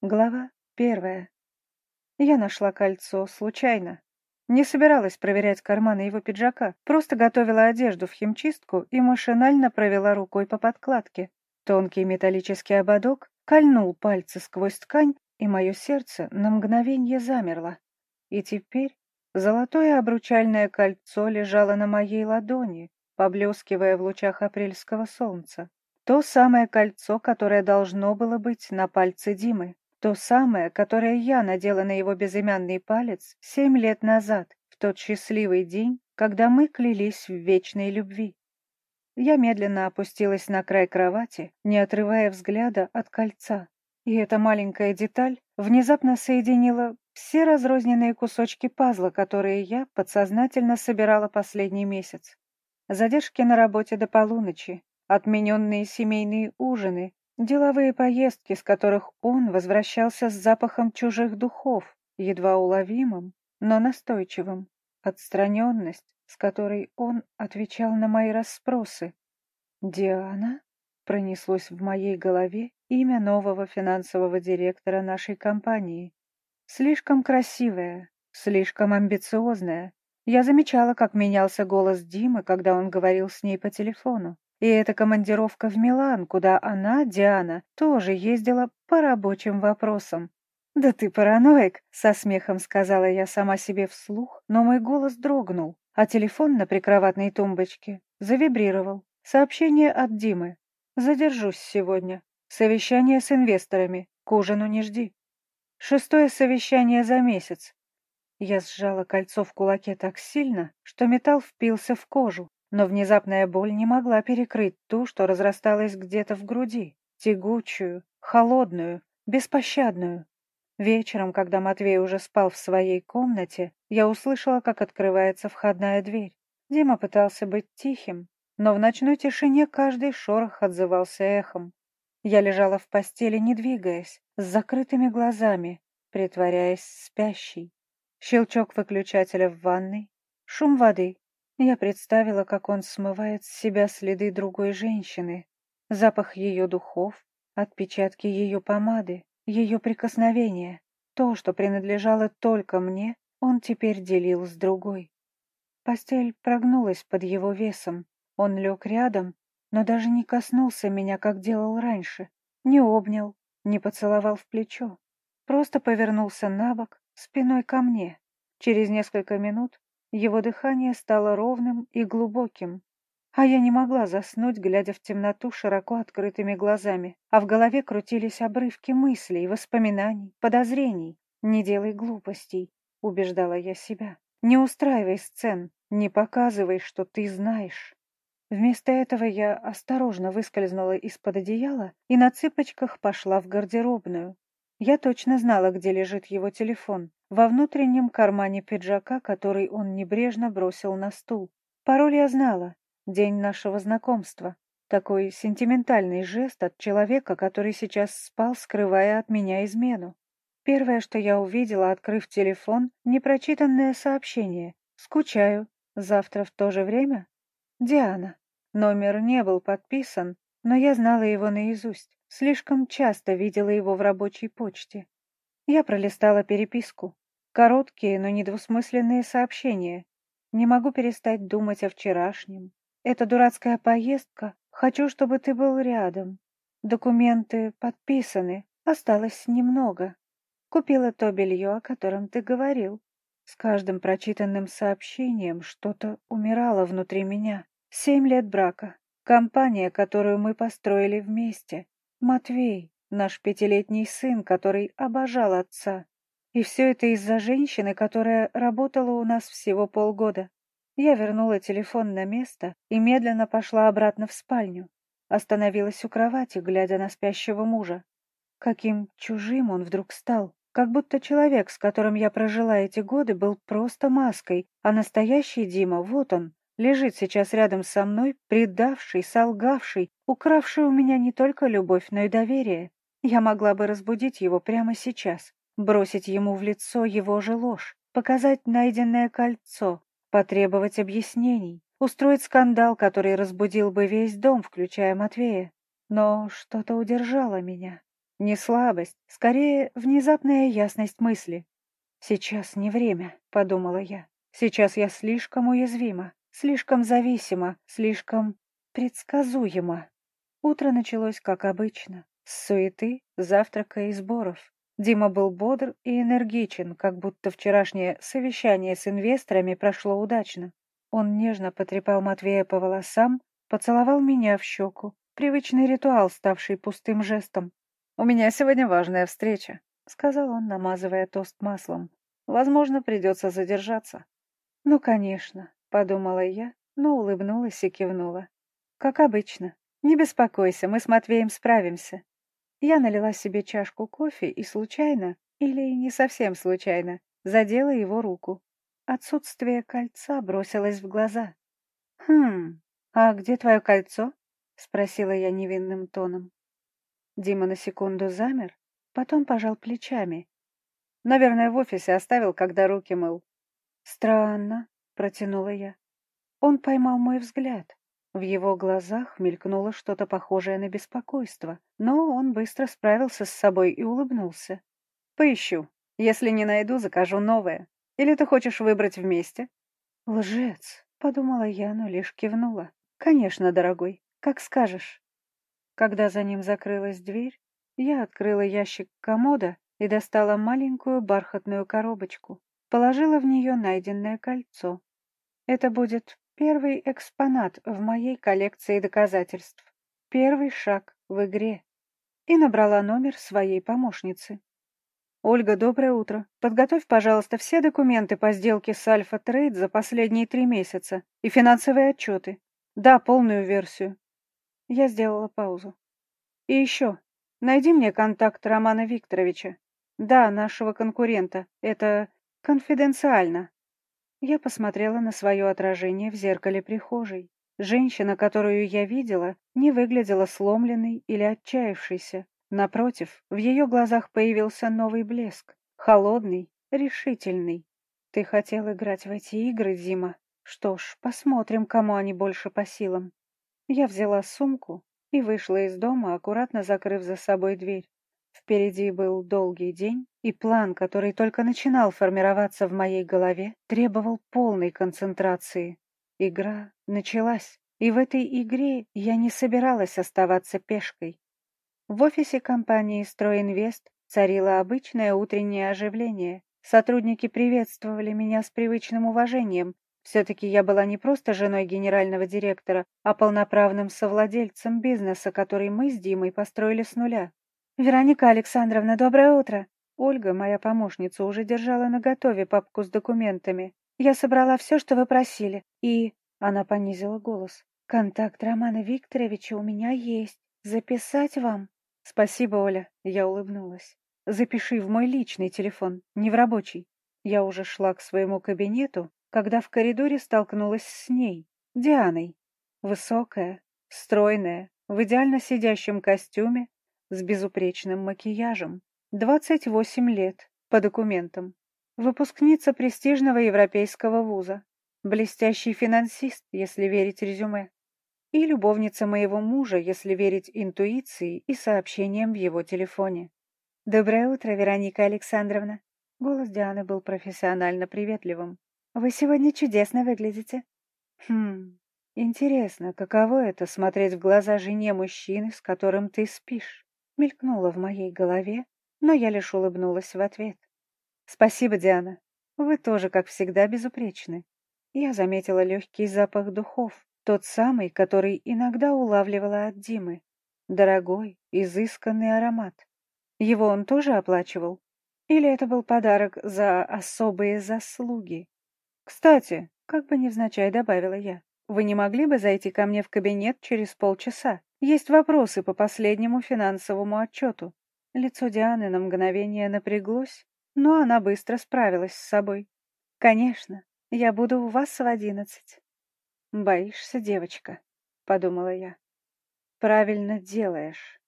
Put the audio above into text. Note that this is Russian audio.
Глава первая. Я нашла кольцо случайно. Не собиралась проверять карманы его пиджака, просто готовила одежду в химчистку и машинально провела рукой по подкладке. Тонкий металлический ободок кольнул пальцы сквозь ткань, и мое сердце на мгновение замерло. И теперь золотое обручальное кольцо лежало на моей ладони, поблескивая в лучах апрельского солнца. То самое кольцо, которое должно было быть на пальце Димы. То самое, которое я надела на его безымянный палец семь лет назад, в тот счастливый день, когда мы клялись в вечной любви. Я медленно опустилась на край кровати, не отрывая взгляда от кольца. И эта маленькая деталь внезапно соединила все разрозненные кусочки пазла, которые я подсознательно собирала последний месяц. Задержки на работе до полуночи, отмененные семейные ужины, Деловые поездки, с которых он возвращался с запахом чужих духов, едва уловимым, но настойчивым. Отстраненность, с которой он отвечал на мои расспросы. «Диана?» пронеслось в моей голове имя нового финансового директора нашей компании. Слишком красивая, слишком амбициозная. Я замечала, как менялся голос Димы, когда он говорил с ней по телефону. И эта командировка в Милан, куда она, Диана, тоже ездила по рабочим вопросам. «Да ты параноик», — со смехом сказала я сама себе вслух, но мой голос дрогнул, а телефон на прикроватной тумбочке завибрировал. Сообщение от Димы. «Задержусь сегодня. Совещание с инвесторами. К ужину не жди». Шестое совещание за месяц. Я сжала кольцо в кулаке так сильно, что металл впился в кожу, но внезапная боль не могла перекрыть ту, что разрасталась где-то в груди, тягучую, холодную, беспощадную. Вечером, когда Матвей уже спал в своей комнате, я услышала, как открывается входная дверь. Дима пытался быть тихим, но в ночной тишине каждый шорох отзывался эхом. Я лежала в постели, не двигаясь, с закрытыми глазами, притворяясь спящей. Щелчок выключателя в ванной, шум воды, я представила, как он смывает с себя следы другой женщины, запах ее духов, отпечатки ее помады, ее прикосновения. То, что принадлежало только мне, он теперь делил с другой. Постель прогнулась под его весом. Он лег рядом, но даже не коснулся меня, как делал раньше. Не обнял, не поцеловал в плечо. Просто повернулся на бок, спиной ко мне. Через несколько минут его дыхание стало ровным и глубоким, а я не могла заснуть, глядя в темноту широко открытыми глазами, а в голове крутились обрывки мыслей, воспоминаний, подозрений. «Не делай глупостей», — убеждала я себя. «Не устраивай сцен, не показывай, что ты знаешь». Вместо этого я осторожно выскользнула из-под одеяла и на цыпочках пошла в гардеробную. Я точно знала, где лежит его телефон, во внутреннем кармане пиджака, который он небрежно бросил на стул. Пароль я знала, день нашего знакомства. Такой сентиментальный жест от человека, который сейчас спал, скрывая от меня измену. Первое, что я увидела, открыв телефон, непрочитанное сообщение. «Скучаю. Завтра в то же время?» «Диана». Номер не был подписан, но я знала его наизусть. Слишком часто видела его в рабочей почте. Я пролистала переписку. Короткие, но недвусмысленные сообщения. Не могу перестать думать о вчерашнем. Это дурацкая поездка. Хочу, чтобы ты был рядом. Документы подписаны. Осталось немного. Купила то белье, о котором ты говорил. С каждым прочитанным сообщением что-то умирало внутри меня. Семь лет брака. Компания, которую мы построили вместе. Матвей, наш пятилетний сын, который обожал отца. И все это из-за женщины, которая работала у нас всего полгода. Я вернула телефон на место и медленно пошла обратно в спальню. Остановилась у кровати, глядя на спящего мужа. Каким чужим он вдруг стал. Как будто человек, с которым я прожила эти годы, был просто маской, а настоящий Дима, вот он, лежит сейчас рядом со мной, предавший, солгавший, укравший у меня не только любовь, но и доверие. Я могла бы разбудить его прямо сейчас, бросить ему в лицо его же ложь, показать найденное кольцо, потребовать объяснений, устроить скандал, который разбудил бы весь дом, включая Матвея. Но что-то удержало меня. Не слабость, скорее внезапная ясность мысли. «Сейчас не время», — подумала я. «Сейчас я слишком уязвима, слишком зависима, слишком предсказуема». Утро началось как обычно, с суеты, завтрака и сборов. Дима был бодр и энергичен, как будто вчерашнее совещание с инвесторами прошло удачно. Он нежно потрепал Матвея по волосам, поцеловал меня в щеку. Привычный ритуал, ставший пустым жестом. «У меня сегодня важная встреча», — сказал он, намазывая тост маслом. «Возможно, придется задержаться». «Ну, конечно», — подумала я, но улыбнулась и кивнула. «Как обычно. Не беспокойся, мы с Матвеем справимся. Я налила себе чашку кофе и случайно, или не совсем случайно, задела его руку. Отсутствие кольца бросилось в глаза. «Хм, а где твое кольцо?» — спросила я невинным тоном. Дима на секунду замер, потом пожал плечами. «Наверное, в офисе оставил, когда руки мыл». «Странно», — протянула я. Он поймал мой взгляд. В его глазах мелькнуло что-то похожее на беспокойство, но он быстро справился с собой и улыбнулся. «Поищу. Если не найду, закажу новое. Или ты хочешь выбрать вместе?» «Лжец», — подумала я, но лишь кивнула. «Конечно, дорогой, как скажешь». Когда за ним закрылась дверь, я открыла ящик комода и достала маленькую бархатную коробочку. Положила в нее найденное кольцо. Это будет Первый экспонат в моей коллекции доказательств. Первый шаг в игре. И набрала номер своей помощницы. «Ольга, доброе утро. Подготовь, пожалуйста, все документы по сделке с Альфа Трейд за последние три месяца и финансовые отчеты. Да, полную версию». Я сделала паузу. «И еще. Найди мне контакт Романа Викторовича. Да, нашего конкурента. Это конфиденциально. Я посмотрела на свое отражение в зеркале прихожей. Женщина, которую я видела, не выглядела сломленной или отчаявшейся. Напротив, в ее глазах появился новый блеск. Холодный, решительный. Ты хотел играть в эти игры, Дима? Что ж, посмотрим, кому они больше по силам. Я взяла сумку и вышла из дома, аккуратно закрыв за собой дверь. Впереди был долгий день, и план, который только начинал формироваться в моей голове, требовал полной концентрации. Игра началась, и в этой игре я не собиралась оставаться пешкой. В офисе компании «Стройинвест» царило обычное утреннее оживление. Сотрудники приветствовали меня с привычным уважением. Все-таки я была не просто женой генерального директора, а полноправным совладельцем бизнеса, который мы с Димой построили с нуля. «Вероника Александровна, доброе утро!» Ольга, моя помощница, уже держала наготове папку с документами. «Я собрала все, что вы просили, и...» Она понизила голос. «Контакт Романа Викторовича у меня есть. Записать вам?» «Спасибо, Оля», — я улыбнулась. «Запиши в мой личный телефон, не в рабочий». Я уже шла к своему кабинету, когда в коридоре столкнулась с ней, Дианой. Высокая, стройная, в идеально сидящем костюме, с безупречным макияжем. 28 лет, по документам. Выпускница престижного европейского вуза. Блестящий финансист, если верить резюме. И любовница моего мужа, если верить интуиции и сообщениям в его телефоне. «Доброе утро, Вероника Александровна». Голос Дианы был профессионально приветливым. «Вы сегодня чудесно выглядите». «Хм, интересно, каково это смотреть в глаза жене мужчины, с которым ты спишь?» мелькнуло в моей голове, но я лишь улыбнулась в ответ. «Спасибо, Диана. Вы тоже, как всегда, безупречны». Я заметила легкий запах духов, тот самый, который иногда улавливала от Димы. Дорогой, изысканный аромат. Его он тоже оплачивал? Или это был подарок за особые заслуги? Кстати, как бы невзначай добавила я, вы не могли бы зайти ко мне в кабинет через полчаса? Есть вопросы по последнему финансовому отчету. Лицо Дианы на мгновение напряглось, но она быстро справилась с собой. «Конечно, я буду у вас в одиннадцать». «Боишься, девочка?» — подумала я. «Правильно делаешь».